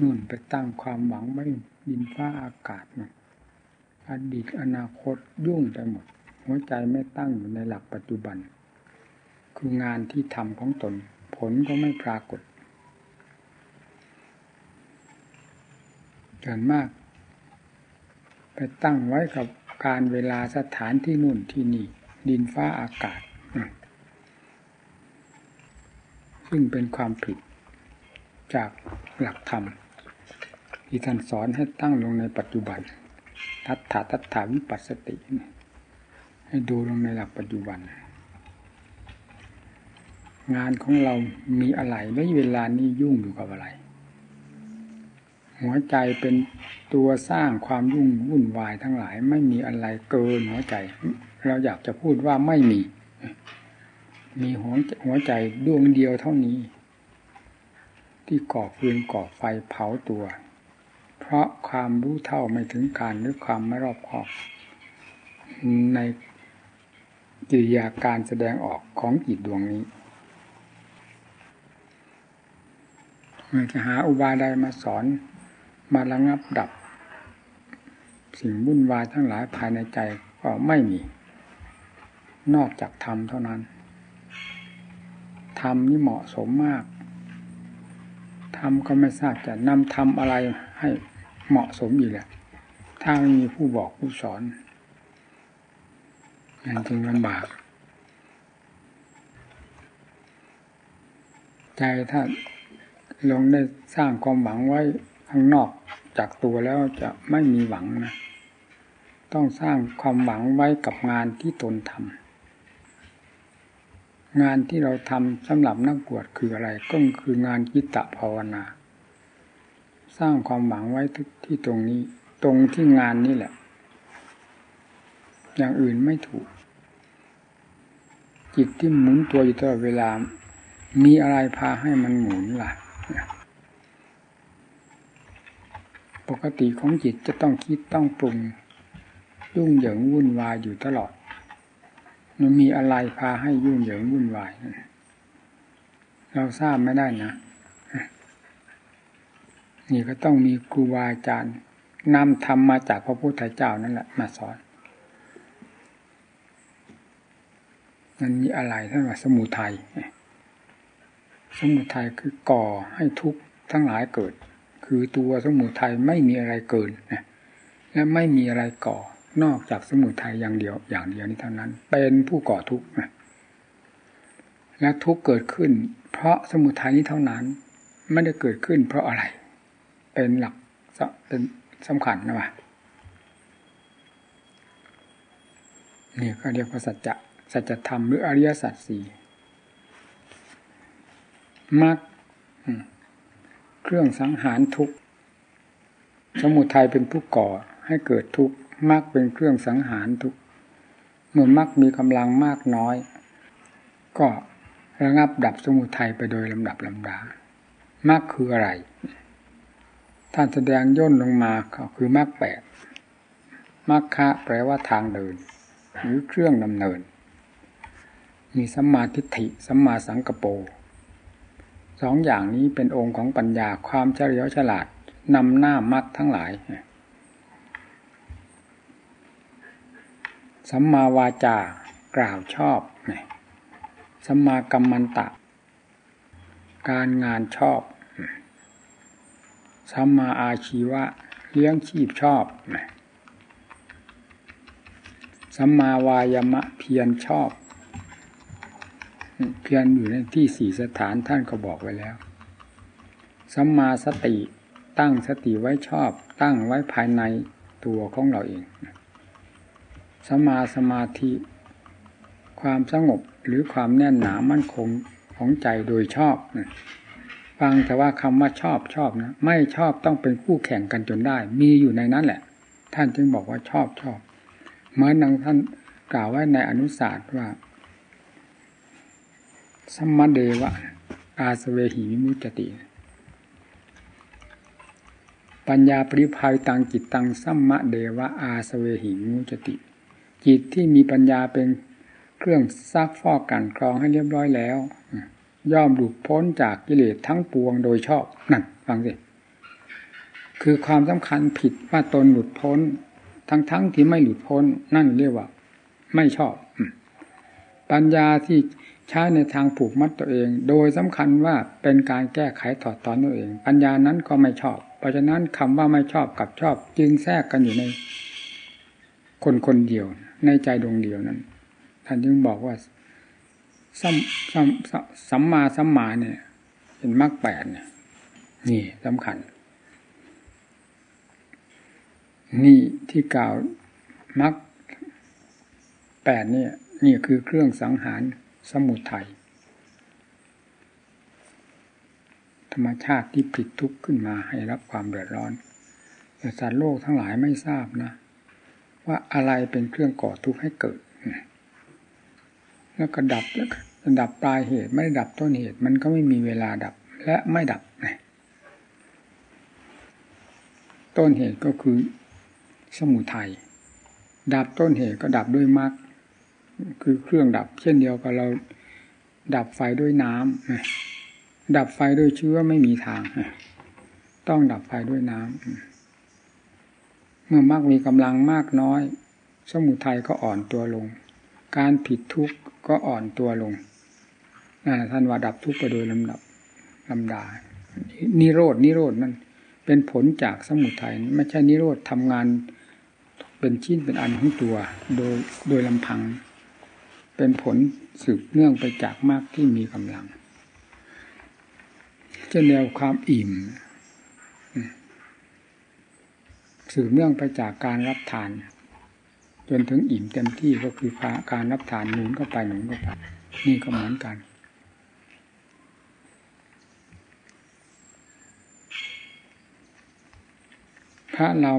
นู่นไปตั้งความหวังไว้ดินฟ้าอากาศนะอดีตอนาคตยุ่งไปหมด หัวใจไม่ตั้งอยู่ในหลักปัจจุบัน คืองานที่ทำของตน ผลก็ไม่ปรากฏเกินมาก ไปตั้งไว้กับการเวลาสถานที่นู่นที่นี่ ดินฟ้าอากาศ ซึ่งเป็นความผิดจากหลักธรรม ที่ท่านสอนให้ตั้งลงในปัจจุบัน ทัฏฐาทัฏฐาวิปัสสติ ให้ดูลงในหลักปัจจุบัน งานของเรามีอะไรและเวลานี้ยุ่งอยู่กับอะไร หัวใจเป็นตัวสร้างความยุ่งวุ่นวายทั้งหลาย ไม่มีอะไรเกินหัวใจ เราอยากจะพูดว่าไม่มี มีหัวหัวใจดวงเดียวเท่านี้ ที่ก่อฟืนก่อไฟเผาตัว เพราะความรู้เท่าไม่ถึงการหรือความไม่รอบคอบ ในกิริยาการแสดงออกของจิตดวงนี้เมื่อจะหาอุบายใดมาสอนมาระงับดับ สิ่งวุ่นวายทั้งหลายภายในใจก็ไม่มี นอกจากธรรมเท่านั้นธรรมนี่เหมาะสมมากทำก็ไม่ทราบจะนำทำอะไรให้ เหมาะสมอีกแหละ ถ้าไม่มีผู้บอกผู้สอนมันจึงลำบาก ใจถ้าลงได้สร้างความหวังไว้ข้างนอกจากตัวแล้วจะไม่มีหวังนะ ต้องสร้างความหวังไว้กับงานที่ตนทำงานที่เราทำสำหรับนักบวชคืออะไร ก็คืองานกิตตภาวนา สร้างความหวังไว้ที่ตรงนี้ ตรงที่งานนี่แหละ อย่างอื่นไม่ถูก จิตที่หมุนตัวอยู่ตลอดเวลา มีอะไรพาให้มันหมุนล่ะ ปกติของจิตจะต้องคิดต้องปรุง ยุ่งเหยิงวุ่นวายอยู่ตลอด มันมีอะไรพาให้ยุ่งเหยิงวุ่นวาย เราทราบไม่ได้นะ นี่ก็ต้องมีครูบาอาจารย์นำธรรมมาจากพระพุทธเจ้านั่นแหละ มาสอนมันมีอะไรท่านว่าสมุทัยสมุทัยคือก่อให้ทุกข์ทั้งหลายเกิด คือตัวสมุทัยไม่มีอะไรเกินนะและไม่มีอะไรก่อนอกจากสมุทัยอย่างเดียว อย่างเดียวนี้เท่านั้น เป็นผู้ก่อทุกข์นะและทุกข์เกิดขึ้น เพราะสมุทัยนี้เท่านั้น ไม่ได้เกิดขึ้น เพราะอะไร เป็นหลักเป็นสำคัญนะวะนี่ก็เรียกว่าสัจจะสัจธรรมหรืออริยสัจสี่มรรคเครื่องสังหารทุกข์สมุทัยเป็นผู้ก่อให้เกิดทุกข์มรรคเป็นเครื่องสังหารทุกข์เมื่อมรรคมีกำลังมากน้อย ก็ระงับดับสมุทัยไปโดยลำดับลำดามรรคคืออะไร ท่านแสดงย่นลงมาก็คือมรรคแปดมรรคะแปลว่าทางเดิน หรือเครื่องดำเนิน มีสัมมาทิฏฐิสัมมาสังกปรสองอย่างนี้เป็นองค์ของปัญญาความเฉลียวฉลาดนำหน้ามัดทั้งหลาย สัมมาวาจา กล่าวชอบ สัมมากัมมันตะ การงานชอบ สัมมาอาชีวะ เลี้ยงชีพชอบสัมมาวายมะเพียรชอบ เพียรอยู่ในที่สี่สถานท่านก็บอกไว้แล้วสัมมาสติตั้งสติไว้ชอบ ตั้งไว้ภายในตัวของเราเองสัมาสมาธิ ความสงบหรือความแน่นหนามั่นคงของใจโดยชอบ ฟังแต่ว่าคำว่าชอบชอบนะ ไม่ชอบต้องเป็นคู่แข่งกันจนได้ มีอยู่ในนั้นแหละ ท่านจึงบอกว่าชอบชอบเหมือนนังท่านกล่าวไว้ในอนุศาสตร์ว่าสัมมาเดวะ อาสเวหิวิมุจติ ปัญญาปริภัยตังจิตตังสัมมาเดวะ อาสเวหิวิมุจติ จิตที่มีปัญญาเป็นเครื่องซักฟอกกันกรองให้เรียบร้อยแล้ว ย่อมหลุดพ้นจากกิเลสทั้งปวงโดยชอบนั่นฟังสิคือความสำคัญผิดว่าตนหลุดพ้น ทั้งๆทที่ไม่หลุดพ้นนั่นเรียกว่า ไม่ชอบ ปัญญาที่ใช้ในทางผูกมัดตัวเอง โดยสำคัญว่าเป็นการแก้ไขถอดถอนตัวเอง ปัญญานั้นก็ไม่ชอบ เพราะฉะนั้นคำว่าไม่ชอบกับชอบ จึงแทรกกันอยู่ใน คนคนเดียว ในใจดวงเดียวนั้นท่านจึงบอกว่า สัมสัมสัมมาสัมมาเนี่ย เป็นมรรคแปดเนี่ย นี่สำคัญ นี่ที่กล่าวมรรคแปดเนี่ย นี่คือเครื่องสังหารสมุทัยธรรมชาติที่ผิดทุกข์ขึ้นมาให้รับความเดือดร้อนแต่สัตว์โลกทั้งหลายไม่ทราบนะ ว่าอะไรเป็นเครื่องก่อทุกข์ให้เกิด แล้วก็ดับแล้วดับปลายเหตุไม่ดับต้นเหตุ มันก็ไม่มีเวลาดับและไม่ดับต้นเหตุก็คือสมุทัยดับต้นเหตุก็ดับด้วยมรรคคือเครื่องดับ เช่นเดียวกับเราดับไฟด้วยน้ำดับไฟด้วยเชื้อไม่มีทาง ต้องดับไฟด้วยน้ำเมื่อมรรคมีกำลังมากน้อย สมุทัยก็อ่อนตัวลง การผิดทุกข์ ก็อ่อนตัวลงท่านว่าดับทุกข์ไปโดยลำดับลำดา นิโรดนิโรดนั่นเป็นผลจากสมุทัยไม่ใช่นิโรธทำงานเป็นชิ้นเป็นอันของตัว โดยโดยลำพัง เป็นผลสืบเนื่องไปจากมากที่มีกำลังเช่นแนวความอิ่มสืบเนื่องไปจากการรับทาน จนถึงอิ่มเต็มที่ก็คือการรับทานหนุนเข้าไปหนุนเข้าไปนี่ก็เหมือนกัน พระเรา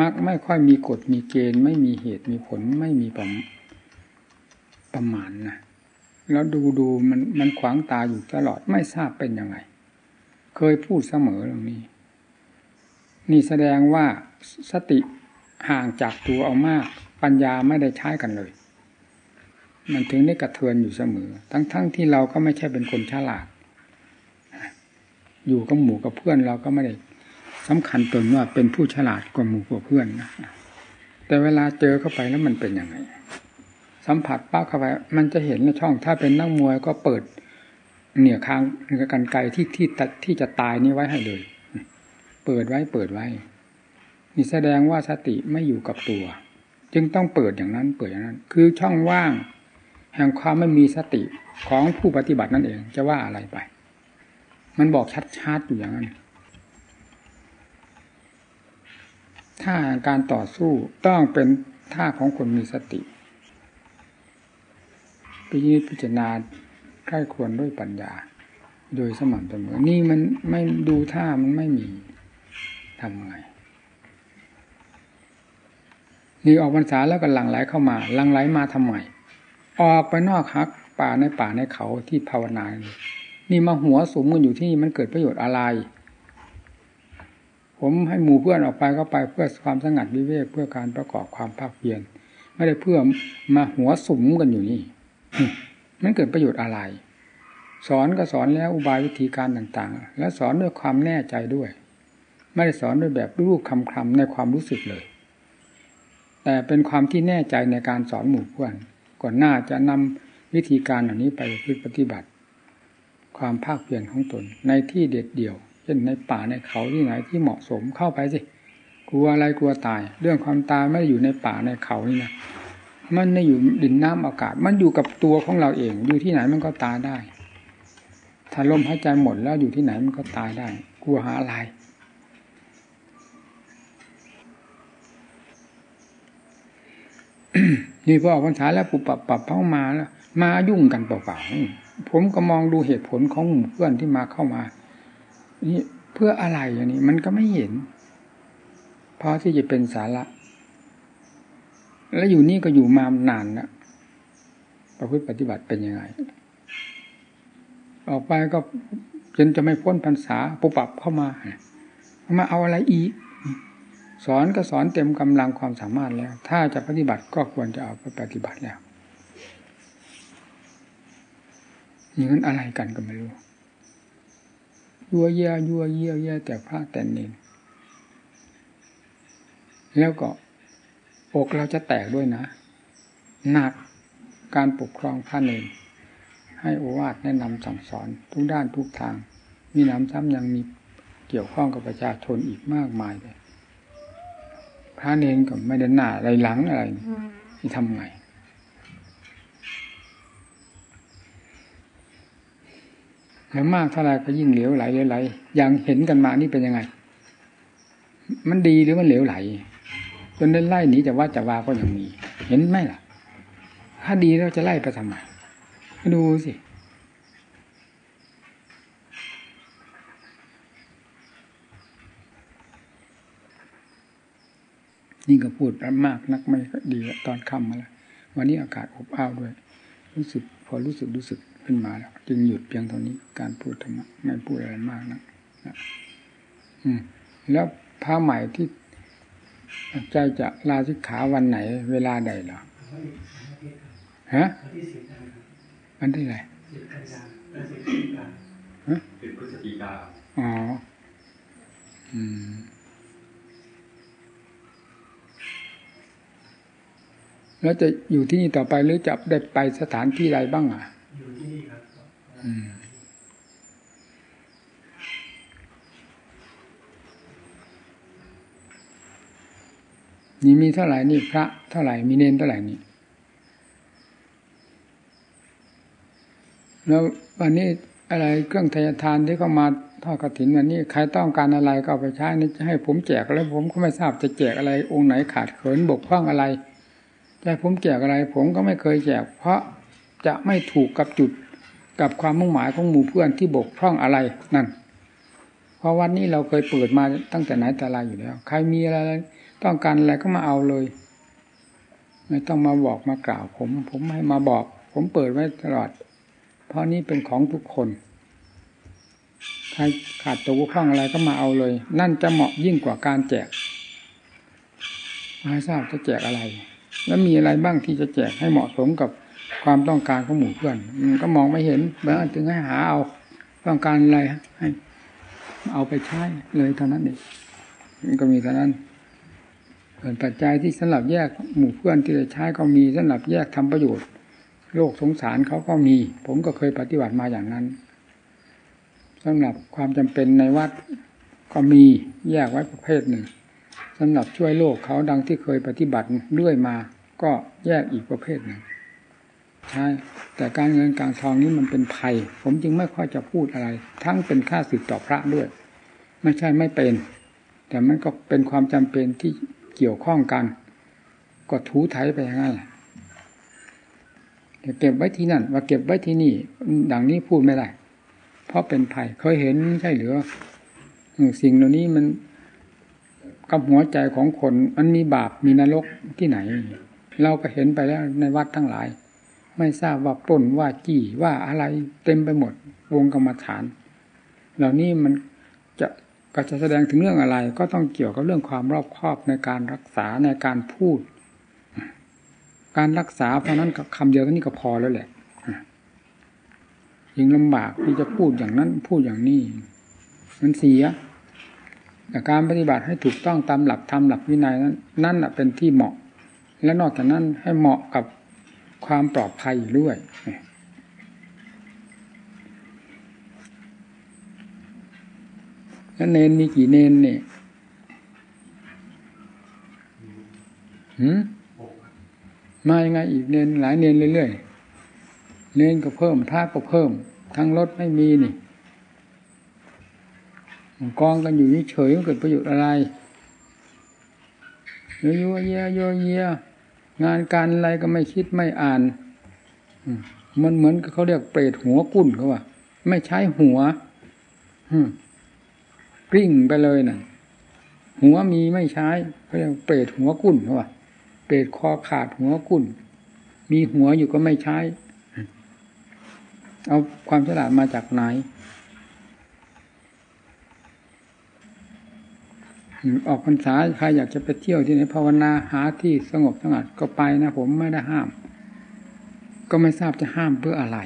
มักไม่ค่อยมีกฎมีเกณฑ์ ไม่มีเหตุมีผลไม่มีประประมาณนะแล้วดูดูมันมันขวางตาอยู่ตลอดไม่ทราบเป็นยังไง เคยพูดเสมอเรื่องนี้ นี่แสดงว่าสติห่างจากตัวเอามาก ปัญญาไม่ได้ใช้กันเลย มันถึงได้กระเทือนอยู่เสมอ ทั้งๆทที่เราก็ไม่ใช่เป็นคนฉลาด อยู่กับหมู่กับเพื่อนเราก็ไม่ได้สำคัญตนว่าเป็นผู้ฉลาดกว่าหมู่กว่าเพื่อนนะแต่เวลาเจอเข้าไปแล้วมันเป็นยังไง สัมผัสป้าเข้าไป มันจะเห็นในช่อง ถ้าเป็นนักมวยก็เปิด เหนี่ยค้างกันไกลที่ที่ที่จะตายนี้ไว้ให้เลย เปิดไว้เปิดไว้ นี่แสดงว่าสติไม่อยู่กับตัว จึงต้องเปิดอย่างนั้นเปิดอย่างนั้น คือช่องว่าง แห่งความไม่มีสติของผู้ปฏิบัตินั่นเองจะว่าอะไรไป มันบอกชัดๆอยู่อย่างนั้นท่าการต่อสู้ต้องเป็นท่าของคนมีสติพิจิตพิจารณาใกล้ควรด้วยปัญญา โดยสม่ำเสมอ นี่มันไม่ดูท่ามันไม่มีทำไง นี่ออกพรรษาแล้วก็หลั่งไหลเข้ามาหลั่งไหลมาทำไมออกไปนอกฮักป่าในป่าในเขาที่ภาวนานี่มาหัวสุมกันอยู่ที่นี่มันเกิดประโยชน์อะไร ผมให้หมู่เพื่อนออกไปก็ไปเพื่อความสงัดวิเวกเพื่อการประกอบความภาคเพียรไม่ได้เพื่อมาหัวสุมกันอยู่นี่มันเกิดประโยชน์อะไร สอนก็สอนแล้วอุบายวิธีการต่างๆ และสอนด้วยความแน่ใจด้วย ไม่ได้สอนด้วยแบบรูปคำคำในความรู้สึกเลย แต่เป็นความที่แน่ใจในการสอนหมู่เพื่อนก่อนหน้าจะนำวิธีการเหล่านี้ไปปฏิบัติ ความภาคเพียรของตน ในที่เด็ดเดี่ยว เช่นในป่าในเขาที่ไหนที่เหมาะสมเข้าไปสิกลัวอะไรกลัวตาย เรื่องความตายไม่ได้อยู่ในป่าในเขานี่นะมันไม่อยู่ดินน้ำอากาศ มันอยู่กับตัวของเราเอง อยู่ที่ไหนมันก็ตายได้ ถ้าลมหายใจหมดแล้วอยู่ที่ไหนมันก็ตายได้ กลัวหาอะไร นี่พอออกพรรษาแล้วปุบปับปับเข้ามาแล้วมายุ่งกันเปล่าๆผมก็มองดูเหตุผลของหมู่เพื่อนที่มาเข้ามา นี่เพื่ออะไรอย่างนี้ มันก็ไม่เห็นพอที่จะเป็นสาระ แล้วอยู่นี่ก็อยู่มานานแล้วประพฤติปฏิบัติเป็นยังไง ออกไปก็จนจะไม่พ้นพรรษาปุบปับเข้ามา มาเอาอะไรอีก สอนก็สอนเต็มกำลังความสามารถแล้ว ถ้าจะปฏิบัติก็ควรจะเอาไปปฏิบัติแล้วอย่างนั้นอะไรกันก็ไม่รู้ยัวเยียยัวเยียเยียแต่พระแต่เนนแล้วก็อกเราจะแตกด้วยนะหนักการปกครองพระเนรให้อวาทแนะนำสั่งสอนทุกด้านทุกทาง มีน้ำซ้ำยังมีเกี่ยวข้องกับประชาชนอีกมากมายเลย พระเนรก็ไม่ได้หน้าอะไรหลังอะไรนี่ทำไงแล้วมากเท่าไรก็ยิ่งเหลวไหลเหลวไหลอย่างเห็นกันมานี่เป็นยังไง มันดีหรือมันเหลวไหล จนได้ไล่หนีจะว่าจะว่าก็ยังมี เห็นไหมล่ะ ถ้าดีเราจะไล่ไปทำไมดูสิ นี่ก็พูดมากนักไม่ดีตอนค่ำมาแล้ววันนี้อากาศอบอ้าวด้วย รู้สึกพอรู้สึกรู้สึกขึ้นมาแล้วจึงหยุดเพียงเท่านี้การพูดธรรมะไม่พูดอะไรมากนะอืม แล้วพระใหม่ที่ใจจะลาสิกขาวันไหน เวลาใดเหรอฮะวันที่ไหนฮะเป็นพฤศจิกาอ๋อ อืม แล้วจะอยู่ที่นี่ต่อไปหรือจะได้ไปสถานที่ใดบ้างอะอยู่ที่นี่ครับอืมนี่มีเท่าไหร่นี่พระเท่าไหร่มีเนนเท่าไหร่นี่แล้ววันนี้อะไรเครื่องทายทานที่เข้ามาทอดกระถินวันนี้ใครต้องการอะไรก็เอาไปใช้นี่จะให้ผมแจกแล้วผมก็ไม่ทราบจะแจกอะไรองค์ไหนขาดเขินบกพร่องอะไร จะผมแจกอะไร ผมก็ไม่เคยแจกเพราะจะไม่ถูกกับจุดกับความมุ่งหมายของหมู่เพื่อนที่บกพร่องอะไรนั่น เพราะวันนี้เราเคยเปิดมาตั้งแต่ไหนแต่ไรอยู่แล้ว ใครมีอะไรต้องการอะไรก็มาเอาเลย ไม่ต้องมาบอกมากล่าว ผม ผมให้มาบอก ผมเปิดไว้ตลอด เพราะนี้เป็นของทุกคน ใครขาดตัวข้องอะไรก็มาเอาเลย นั่นจะเหมาะยิ่งกว่าการแจกไม่ทราบจะแจกอะไร แล้วมีอะไรบ้างที่จะแจกให้เหมาะสมกับความต้องการของหมู่เพื่อน มันก็มองไม่เห็นบางจึงให้หาเอาต้องการอะไรให้เอาไปใช้เลยเท่านั้นเองมันก็มีเท่านั้นส่วนปัจจัยที่สำหรับแยกหมู่เพื่อนที่จะใช้ก็มีสำหรับแยกทำประโยชน์ โลกสงสารเขาก็มี ผมก็เคยปฏิบัติมาอย่างนั้นสำหรับความจำเป็นในวัดก็มีแยกไว้ประเภทหนึ่ง สำหรับช่วยโลกเขาดังที่เคยปฏิบัติเรื่อยมา ก็แยกอีกประเภทหนึ่งใช่แต่การเงินการทองนี้มันเป็นภัย ผมจึงไม่ค่อยจะพูดอะไร ทั้งเป็นค่าสึกต่อพระด้วย ไม่ใช่ไม่เป็น แต่มันก็เป็นความจำเป็นที่เกี่ยวข้องกัน ก็ถูไถไปอย่างนั้นเก็บไว้ที่นั่นว่าเก็บไว้ที่นี่ ดังนี้พูดไม่ได้ เพราะเป็นภัยเคยเห็นใช่หรือสิ่งเหล่านี้มัน กับหัวใจของคนมันมีบาปมีนรกที่ไหน เราก็เห็นไปแล้วในวัดทั้งหลาย ไม่ทราบว่าปล้นว่าจี้ว่าอะไรเต็มไปหมด วงกรรมฐาน เหล่านี้มันจะก็จะแสดงถึงเรื่องอะไร ก็ต้องเกี่ยวกับเรื่องความรอบคอบในการรักษาในการพูด การรักษาเพราะนั้นกับคำเดียวนี้ก็พอแล้วแหละยิ่งลำบากที่จะพูดอย่างนั้นพูดอย่างนี้ มันเสีย แต่การปฏิบัติให้ถูกต้องตามหลักธรรมหลักวินัยนั้นนั่นเป็นที่เหมาะ และนอกจากนั้นให้เหมาะกับความปลอดภัยด้วยแล้วเนนมีกี่เนนเนี่ยหืมมายังไงอีกเนนหลายเนนเรื่อยๆเนนก็เพิ่มท่าก็เพิ่ม ทั้งรถไม่มีนี่ กองกันอยู่เฉยมันเกิดประโยชน์อะไรโยโยเยโยเยงานการอะไรก็ไม่คิดไม่อ่านมันเหมือนเขาเรียกเปรตหัวกุ้นเขาว่าไม่ใช้หัวกลิ้งไปเลยนะ่ะ หัวมีไม่ใช้เขาเรียกเปรตหัวกุ้นเขาว่าเปรตคอขาดหัวกุ้นมีหัวอยู่ก็ไม่ใช้ เอาความฉลาดมาจากไหน ออกพรรษาใครอยากจะไปเที่ยวที่ไหนภาวนาหาที่สงบสงัดก็ไปนะ ผมไม่ได้ห้าม ก็ไม่ทราบจะห้ามเพื่ออะไร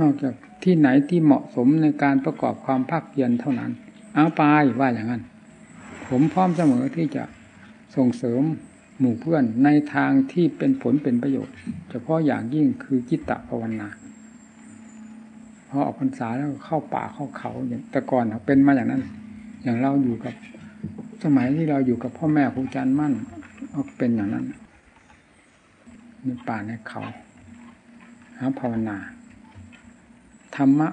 นอกจากที่ไหนที่เหมาะสมในการประกอบความภาคเพียรเท่านั้น เอาไปว่าอย่างนั้นผผมพร้อมเสมอที่จะส่งเสริมหมู่เพื่อนในทางที่เป็นผลเป็นประโยชน์ เฉพาะอย่างยิ่งคือจิตตภาวนาพอออกพรรษาแล้วเข้าป่าเข้าเขาอย่างแต่ก่อนเป็นมาอย่างนั้น อย่างเราอยู่กับ สมัยที่เราอยู่กับพ่อแม่ครูอาจารย์มั่นก็เป็นอย่างนั้นในป่าในเขาหาภาวนาธรรมะ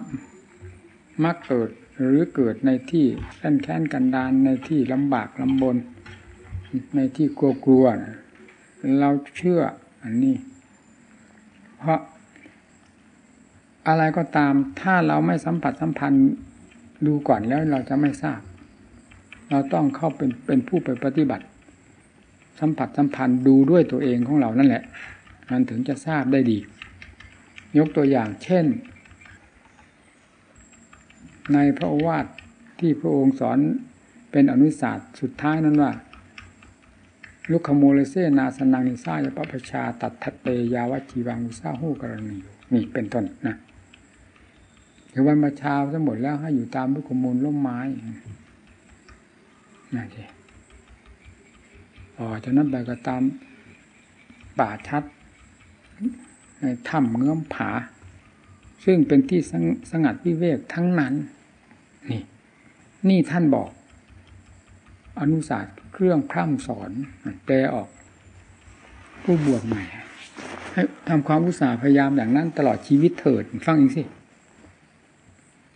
มักเกิดหรือเกิดในที่แค้นแค้นกันดานในที่ลำบากลำบน ในที่กลัวกลัวเราเชื่ออันนี้ เพราะอะไรก็ตามถ้าเราไม่สัมผัสสัมพันธ์ดูก่อนแล้วเราจะไม่ทราบ เราต้องเข้าเป็นเป็นผู้ไปปฏิบัติ สัมผัสสัมพันธ์ดูด้วยตัวเองของเรานั่นแหละมันถึงจะทราบได้ดี ยกตัวอย่างเช่น ในพระโอวาทที่พระองค์สอนเป็นอนุศาสตร์สุดท้ายนั้นว่า ลุคโมเลเซนาสนังนิซายปปชา ตัดทัตเตยาวจีวังอุซาหูกรณีนี่เป็นต้นนะถึงวันมาเช้าทั้งหมดแล้วให้อยู่ตามลุคโมลล่มไม้ นั่นสิอ๋อจากนั้นไปก็ตามป่าชัด ในถ้ำเงื้อมผา ซึ่งเป็นที่สงัดวิเวกทั้งนั้น นี่ นี่ท่านบอก อนุศาสตร์เครื่องพร่ำสอนแปลออก ผู้บวชใหม่ ให้ทำความอุตสาห์พยายามอย่างนั้น ตลอดชีวิตเถิด ฟังอีกสิ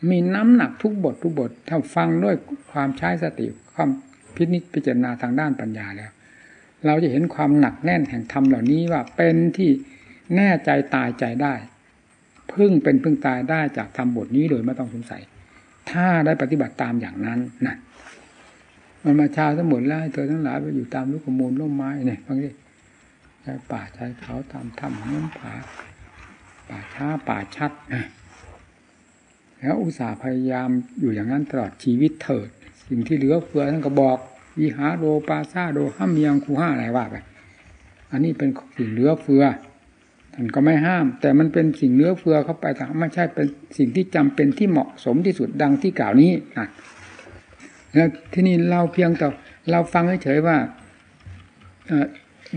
มีน้ำหนักทุกบททุกบท ถ้าฟังด้วยความใช้สติ ความพินิจพิจารณาทางด้านปัญญาแล้ว เราจะเห็นความหนักแน่นแห่งธรรมเหล่านี้ว่าเป็นที่แน่ใจตายใจได้ พึ่งเป็นพึ่งตายได้จากธรรมบทนี้โดยไม่ต้องสงสัย ถ้าได้ปฏิบัติตามอย่างนั้นนั่นมันมาชาสมุนแล้วเธอทั้งหลายไปอยู่ตามลูกมูลร่มไม้เนี่ยฟังดิใช้ป่าใช้เขาตามถ้ำน้ำผาป่าช้าป่าชัด แล้วอุตส่าห์พยายามอยู่อย่างนั้นตลอดชีวิตเถิด สิ่งที่เหลือเฟือท่านก็บอกวิหาโรปาซาโดห้ามเมียงคูห้าอะไรว่าไปอันนี้เป็นสิ่งเหลือเฟือท่านก็ไม่ห้าม แต่มันเป็นสิ่งเนื้อเฟือเข้าไปแต่ไม่ใช่เป็นสิ่งที่จำเป็นที่เหมาะสมที่สุดดังที่กล่าวนี้นะแล้วที่นี่เราเพียงแต่เราฟังเฉยๆว่า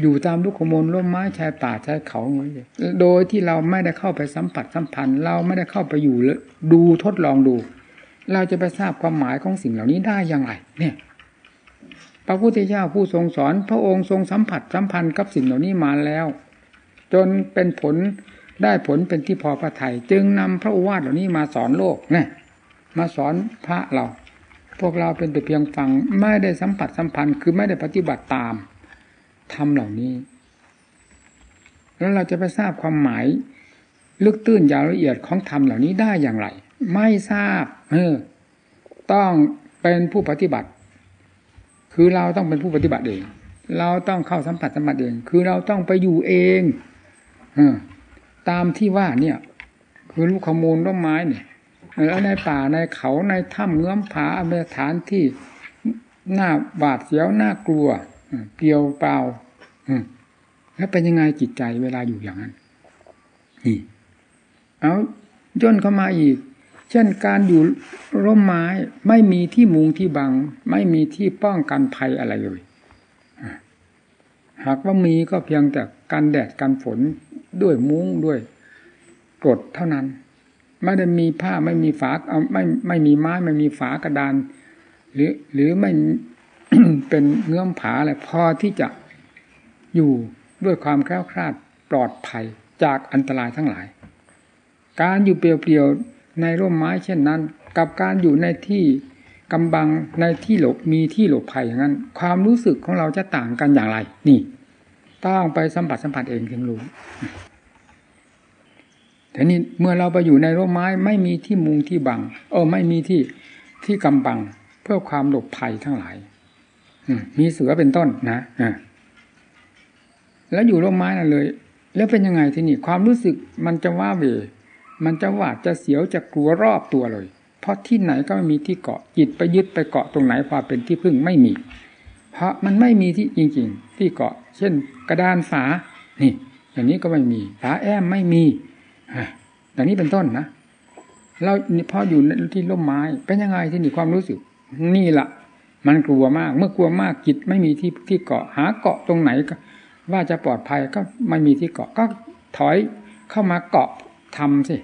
อยู่ตามลูกขมลร่มไม้ชายป่าชายเขา โดยที่เราไม่ได้เข้าไปสัมผัสสัมพันธ์ เราไม่ได้เข้าไปอยู่ดูทดลองดู เราจะไปทราบความหมายของสิ่งเหล่านี้ได้อย่างไร เนี่ย พระพุทธเจ้าผู้ทรงสอน พระองค์ทรงสัมผัสสัมพันธ์กับสิ่งเหล่านี้มาแล้ว จนเป็นผลได้ผลเป็นที่พอพระทยัยจึงนำพระอุวาทเหล่านี้มาสอนโลกเนี่ยมาสอนพระเรา พวกเราเป็นแต่เพียงฟังไม่ได้สัมผัสสัมพันธ์คือไม่ได้ปฏิบัติตามทำเหล่านี้ แล้วเราจะไปทราบความหมาย ลึกตื้นยาวละเอียดของธรรมเหล่านี้ได้อย่างไร ไม่ทราบเออต้องเป็นผู้ปฏิบัติ คือเราต้องเป็นผู้ปฏิบัติเอง เราต้องเข้าสัมผัสสัมผัสเอง คือเราต้องไปอยู่เองอตามที่ว่าเนี่ย คือลูกขมูลต้นไม้เนี่ยแล้วในป่าในเขาในถ้ำเงื้อมผาอเมฐานที่หน้าบาดเสียวน่ากลัวเปลี่ยวเปล่าแล้วเป็นยังไงจิตใจเวลาอยู่อย่างนั้นนี่เอาย่นเข้ามาอีก เช่นการอยู่ร่มไม้ไม่มีที่มุงที่บัง ไม่มีที่ป้องกันภัยอะไรเลยหากว่ามีก็เพียงแต่กันแดดกันฝนด้วยมุ้งด้วยกรดเท่านั้น ไม่ได้มีผ้าไม่มีฝาไม่ไม่มีไม้ไม่มีฝากระดาน หรือหรือไม่เป็นเงื่อมผาอะไรพอที่จะอยู่ด้วยความแคล้วคลาดปลอดภัยจากอันตรายทั้งหลาย การอยู่เปลี่ยว ในร่มไม้เช่นนั้น กับการอยู่ในที่กำบังในที่หลบมีที่หลบภัยอย่างนั้น ความรู้สึกของเราจะต่างกันอย่างไร นี่ ต้องไปสัมผัสสัมผัสเองถึงรู้แต่นี่เมื่อเราไปอยู่ในร่มไม้ไม่มีที่มุงที่บัง เออ ไม่มีที่ที่กำบัง เพื่อความหลบภัยทั้งหลายมีเสือเป็นต้นนะแล้วอยู่ร่มไม้นั่นเลย แล้วเป็นยังไงที่นี่ ความรู้สึกมันจะว่าเว มันจะหวาดจะเสียวจะกลัวรอบตัวเลย เพราะที่ไหนก็ไม่มีที่เกาะจิตไปยึดไปเกาะตรงไหนความเป็นที่พึ่งไม่มี เพราะมันไม่มีที่จริง ๆ ที่เกาะ เช่น กระดานฝา นี่ อย่างนี้ก็ไม่มีฝาแอมไม่มีอย่างนี้เป็นต้นนะเราพออยู่ที่ร่มไม้เป็นยังไงที่นี่ความรู้สึก นี่ละมันกลัวมาก เมื่อกลัวมากจิตไม่มีที่ที่เกาะหาเกาะตรงไหนก็ว่าจะปลอดภัยก็ไม่มีที่เกาะก็ถอยเข้ามาเกาะ ทำสิ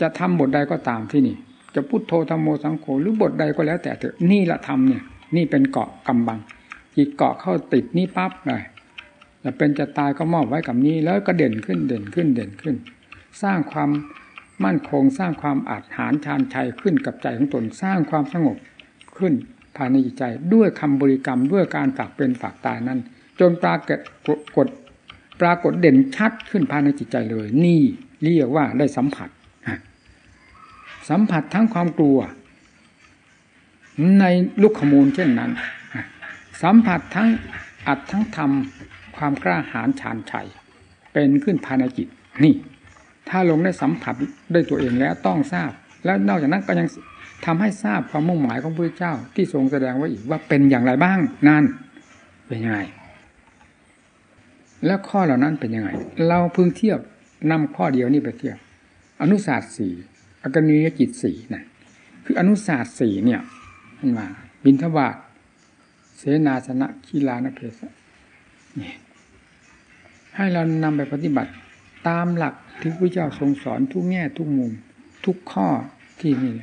จะทำบทใดก็ตามที่นี่ จะพุทโธธรรมโมสังโฆหรือบทใดก็แล้วแต่เถอะนี่ละทำเนี่ย นี่เป็นเกาะกำบังจิตเกาะเข้าติดนี่ปั๊บเลยจะเป็นจะตายก็มอบไว้กับนี้ แล้วก็เด่นขึ้นเด่นขึ้นเด่นขึ้น สร้างความมั่นคงสร้างความอาจหารชานชัยขึ้นกับใจของตนสร้างความสงบขึ้นภายในจิตใจด้วยคำบริกรรมด้วยการฝากเป็นฝากตายนั้น จนปรากฏกดปรากฏเด่นชัดขึ้นภายในจิตใจเลย นี่ เรียกว่าได้สัมผัสสัมผัสทั้งความกลัว ในลุกขมูลเช่นนั้น สัมผัสทั้งอัดทั้งทำความกล้าหาญชานชัย เป็นขึ้นภายในจิตนี่ ถ้าลงได้สัมผัสด้วยตัวเองแล้วต้องทราบ แล้วนอกจากนั้นก็ยังทำให้ทราบความมุ่งหมายของพระเจ้า ที่ทรงแสดงไว้อีกว่าเป็นอย่างไรบ้างนั่นเป็นยังไง แล้วข้อเหล่านั้นเป็นยังไง เราพึงเทียบ นำข้อเดียวนี้ไปเทียบอนุศาสตร์สี่อกนิยจิตสี่นั่นคืออนุศาสตร์สี่เนี่ยมันมาบินทบาทเสนาสนะกีฬานเพศนี่ให้เรานำไปปฏิบัติตามหลักที่พระเจ้าทรงสอนทุกแง่ทุกมุม ทุกข้อที่นี่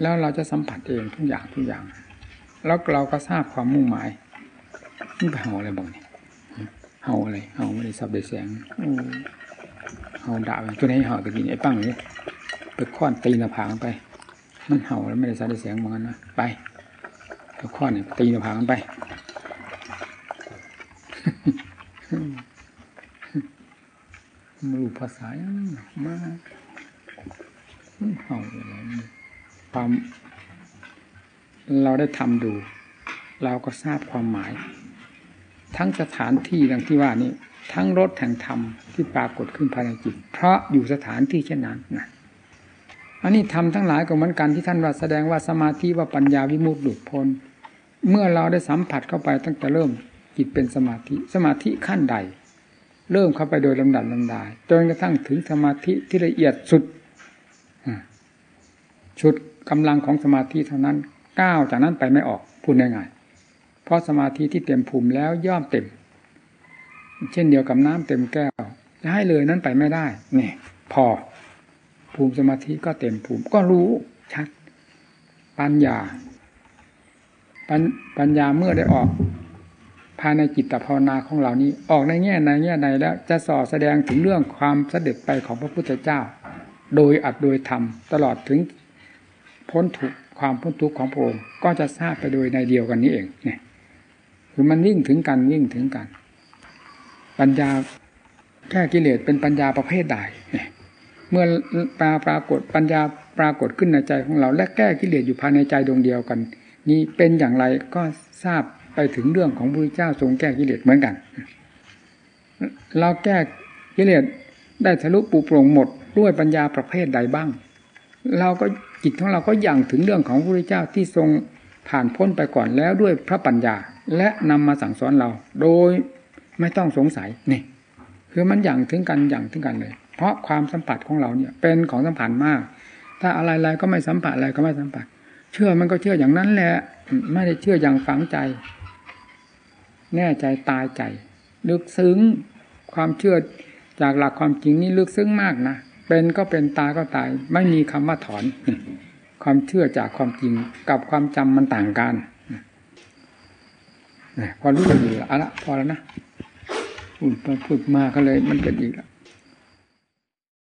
แล้วเราจะสัมผัสเองทุกอย่างทุกอย่าง แล้วเราก็ทราบความมุ่งหมายนี่ไปหาอะไรบ้างเนี่ย เห่าอะไรเห่าไม่ได้สับได้แสงเห่าด่าตัวไหนเห่าตะกี้ไอ้ปั้งเนี่ยไปค้อนตีหน้าผางไป มันเห่าแล้วไม่ได้สับได้แสงเหมือนกันนะไปไปค้อนเนี่ยตีหน้าผางไปมารู้ภาษายังมากเห่าอะไรความเราได้ทำดู เราก็ทราบความหมาย ทั้งสถานที่ดังที่ว่านี้ ทั้งรถแห่งธรรมที่ปรากฏขึ้นภายในจิต เพราะอยู่สถานที่เช่นนั้นนะอันนี้ทำทั้งหลายก็เหมือนกันที่ท่านว่าแสดงว่าสมาธิว่าปัญญาวิมุตติหลุดพ้นเมื่อเราได้สัมผัสเข้าไปตั้งแต่เริ่มจิตเป็นสมาธิ สมาธิขั้นใด เริ่มเข้าไปโดยลำดับลำดาจนกระทั่งถึงสมาธิที่ละเอียดสุดชุดกำลังของสมาธิเท่านั้นก้าวจากนั้นไปไม่ออกพูดง่าย เพราะสมาธิที่เต็มภูมิแล้วย่อมเต็ม เช่นเดียวกับน้ำเต็มแก้ว จะให้เลยนั้นไปไม่ได้นี่พอภูมิสมาธิก็เต็มภูมิก็รู้ชัด ปัญญาปปัญญาเมื่อได้ออกภายในจิตภาวนาของเรานี้ ออกในแง่ในแง่ในแล้ว จะส่อแสดงถึงเรื่องความเสด็จไปของพระพุทธเจ้า โดยอัดโดยธรรมตลอดถึงพ้นทุกความพ้นทุกข์ของพระองค์ก็จะทราบไปโดยในเดียวกันนี้เองเนี่ย คือมันวิ่งถึงกันวิ่งถึงกัน ปัญญาแก้กิเลสเป็นปัญญาประเภทใดเมื่อปราปรากฏปัญญาปรากฏขึ้นในใจของเรา และแก้กิเลสอยู่ภายในใจดวงเดียวกัน นี้เป็นอย่างไรก็ทราบไปถึงเรื่องของพระพุทธเจ้าทรงแก้กิเลสเหมือนกัน เราแก้กิเลสได้ทะลุปูโปร่งหมดด้วยปัญญาประเภทใดบ้าง เราก็จิตของเราก็ยังถึงเรื่องของพระพุทธเจ้าที่ทรงผ่านพ้นไปก่อนแล้วด้วยพระปัญญา และนำมาสั่งสอนเรา โดยไม่ต้องสงสัยนี่คือมันอย่างถึงกันอย่างถึงกันเลย เพราะความสัมผัสของเราเนี่ย เป็นของสัมผัสมาก ถ้าอะไรๆก็ไม่สัมผัสอะไรก็ไม่สัมผัส เชื่อมันก็เชื่ออย่างนั้นแหละไม่ได้เชื่ออย่างฝังใจ แน่ใจตายใจ ลึกซึ้งความเชื่อจากหลักความจริงนี่ลึกซึ้งมากนะเป็นก็เป็นตายก็ตาย ไม่มีคำว่าถอน ความเชื่อจากความจริงกับความจำมันต่างกัน พอรู้กันอยู่ละละพอแล้วนะพูดพูดมาก็เลยมันเป็นอีกแล้ว